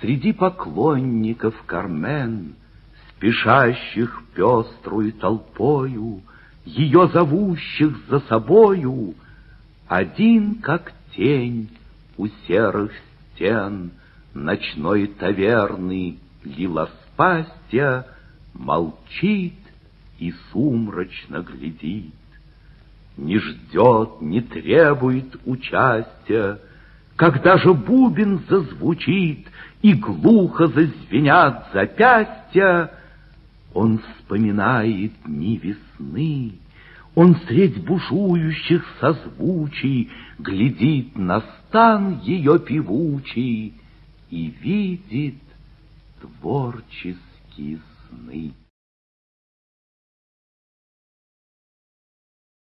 Среди поклонников Кармен, Спешащих пеструю толпою, Ее зовущих за собою, Один, как тень, у серых стен Ночной таверны лилоспастья Молчит и сумрачно глядит. Не ждет, не требует участия, Когда же бубен зазвучит И глухо зазвенят запястья, Он вспоминает дни весны, Он средь бушующих созвучий Глядит на стан ее певучий И видит творческие сны.